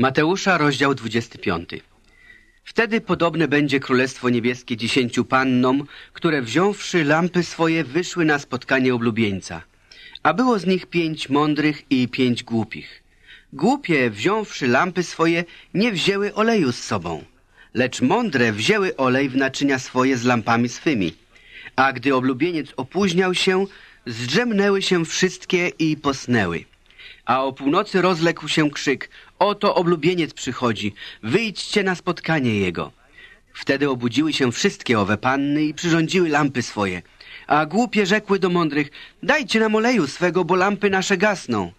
Mateusza, rozdział 25. Wtedy podobne będzie Królestwo Niebieskie dziesięciu pannom, które wziąwszy lampy swoje wyszły na spotkanie oblubieńca. A było z nich pięć mądrych i pięć głupich. Głupie, wziąwszy lampy swoje, nie wzięły oleju z sobą, lecz mądre wzięły olej w naczynia swoje z lampami swymi. A gdy oblubieniec opóźniał się, zdrzemnęły się wszystkie i posnęły. A o północy rozległ się krzyk, oto oblubieniec przychodzi, wyjdźcie na spotkanie jego. Wtedy obudziły się wszystkie owe panny i przyrządziły lampy swoje. A głupie rzekły do mądrych, dajcie nam oleju swego, bo lampy nasze gasną.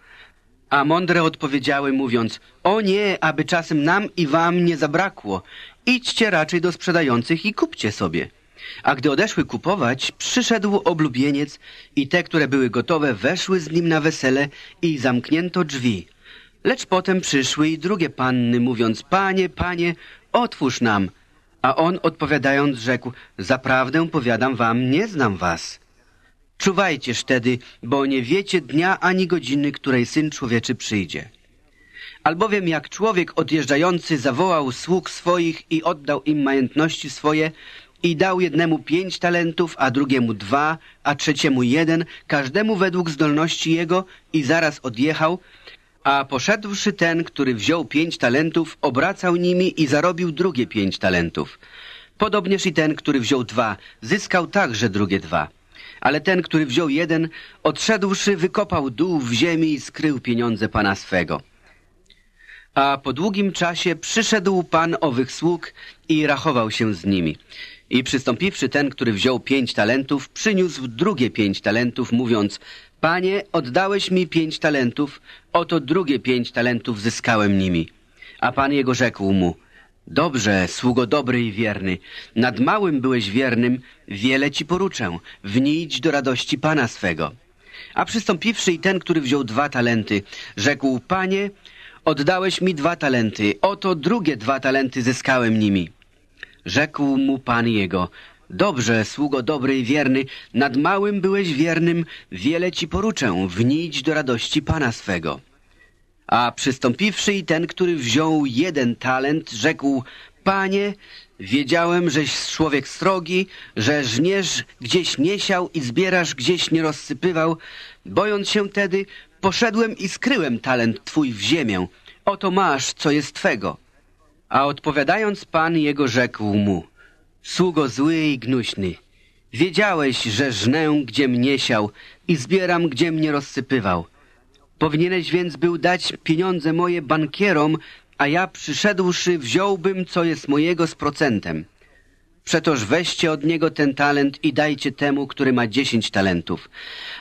A mądre odpowiedziały, mówiąc, o nie, aby czasem nam i wam nie zabrakło. Idźcie raczej do sprzedających i kupcie sobie. A gdy odeszły kupować, przyszedł oblubieniec i te, które były gotowe, weszły z nim na wesele i zamknięto drzwi. Lecz potem przyszły i drugie panny, mówiąc, panie, panie, otwórz nam. A on odpowiadając rzekł, zaprawdę powiadam wam, nie znam was. Czuwajcież tedy, bo nie wiecie dnia ani godziny, której Syn Człowieczy przyjdzie. Albowiem jak człowiek odjeżdżający zawołał sług swoich i oddał im majątności swoje i dał jednemu pięć talentów, a drugiemu dwa, a trzeciemu jeden, każdemu według zdolności jego i zaraz odjechał, a poszedłszy ten, który wziął pięć talentów, obracał nimi i zarobił drugie pięć talentów. Podobnież i ten, który wziął dwa, zyskał także drugie dwa. Ale ten, który wziął jeden, odszedłszy, wykopał dół w ziemi i skrył pieniądze pana swego. A po długim czasie przyszedł pan owych sług i rachował się z nimi. I przystąpiwszy ten, który wziął pięć talentów, przyniósł drugie pięć talentów, mówiąc, Panie, oddałeś mi pięć talentów, oto drugie pięć talentów zyskałem nimi. A pan jego rzekł mu, Dobrze, sługo dobry i wierny, nad małym byłeś wiernym, wiele ci poruczę, wnijdź do radości pana swego. A przystąpiwszy i ten, który wziął dwa talenty, rzekł, Panie, oddałeś mi dwa talenty, oto drugie dwa talenty zyskałem nimi. Rzekł mu pan jego, dobrze, sługo dobry i wierny, nad małym byłeś wiernym, wiele ci poruczę, wnijdź do radości pana swego. A przystąpiwszy i ten, który wziął jeden talent, rzekł, panie, wiedziałem, żeś człowiek srogi, że żniesz gdzieś nie siał i zbierasz gdzieś nie rozsypywał. Bojąc się tedy, poszedłem i skryłem talent twój w ziemię. Oto masz, co jest twego. A odpowiadając Pan jego rzekł mu, sługo zły i gnuśny, wiedziałeś, że żnę, gdzie mnie siał i zbieram, gdzie mnie rozsypywał. Powinieneś więc był dać pieniądze moje bankierom, a ja przyszedłszy wziąłbym, co jest mojego z procentem. Przetoż weźcie od niego ten talent i dajcie temu, który ma dziesięć talentów.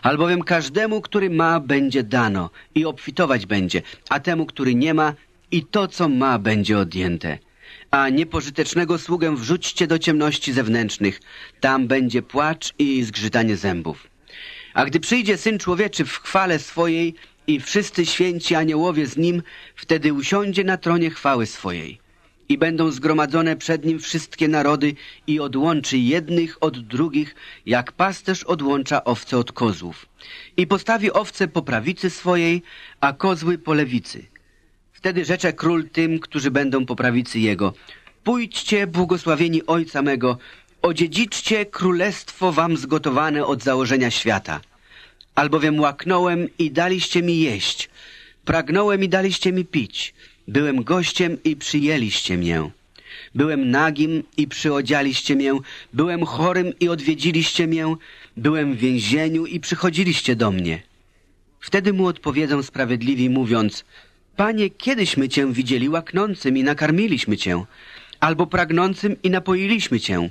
Albowiem każdemu, który ma, będzie dano i obfitować będzie, a temu, który nie ma, i to, co ma, będzie odjęte. A niepożytecznego sługę wrzućcie do ciemności zewnętrznych. Tam będzie płacz i zgrzytanie zębów. A gdy przyjdzie Syn Człowieczy w chwale swojej i wszyscy święci aniołowie z Nim, wtedy usiądzie na tronie chwały swojej. I będą zgromadzone przed Nim wszystkie narody i odłączy jednych od drugich, jak pasterz odłącza owce od kozłów. I postawi owce po prawicy swojej, a kozły po lewicy – Wtedy rzecze król tym, którzy będą po prawicy jego. Pójdźcie, błogosławieni Ojca mego, odziedziczcie królestwo wam zgotowane od założenia świata. Albowiem łaknąłem i daliście mi jeść, pragnąłem i daliście mi pić, byłem gościem i przyjęliście mię. Byłem nagim i przyodzialiście mię, byłem chorym i odwiedziliście mię, byłem w więzieniu i przychodziliście do mnie. Wtedy mu odpowiedzą sprawiedliwi, mówiąc, Panie, kiedyśmy Cię widzieli łaknącym i nakarmiliśmy Cię, albo pragnącym i napoiliśmy Cię.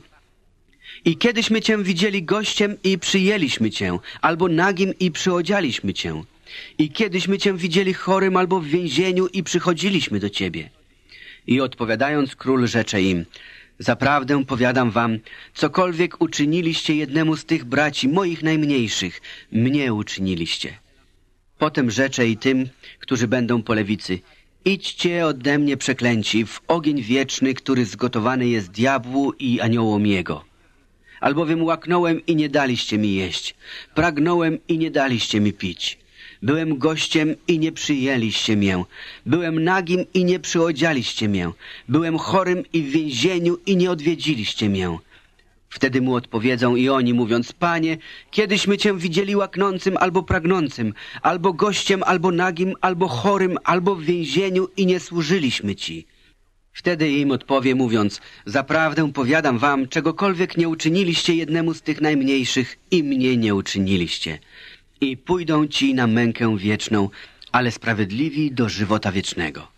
I kiedyśmy Cię widzieli gościem i przyjęliśmy Cię, albo nagim i przyodzialiśmy Cię. I kiedyśmy Cię widzieli chorym albo w więzieniu i przychodziliśmy do Ciebie. I odpowiadając król rzecze im, Zaprawdę powiadam wam, cokolwiek uczyniliście jednemu z tych braci moich najmniejszych, mnie uczyniliście. Potem rzecze i tym, którzy będą po lewicy, idźcie ode mnie przeklęci w ogień wieczny, który zgotowany jest diabłu i aniołom jego. Albowiem łaknąłem i nie daliście mi jeść, pragnąłem i nie daliście mi pić, Byłem gościem i nie przyjęliście mię. Byłem nagim i nie przyodzialiście mię. Byłem chorym i w więzieniu i nie odwiedziliście mię. Wtedy mu odpowiedzą i oni, mówiąc, Panie, kiedyśmy Cię widzieli łaknącym albo pragnącym, albo gościem, albo nagim, albo chorym, albo w więzieniu i nie służyliśmy Ci. Wtedy im odpowie, mówiąc, Zaprawdę powiadam wam, czegokolwiek nie uczyniliście jednemu z tych najmniejszych i mnie nie uczyniliście. I pójdą ci na mękę wieczną, ale sprawiedliwi do żywota wiecznego.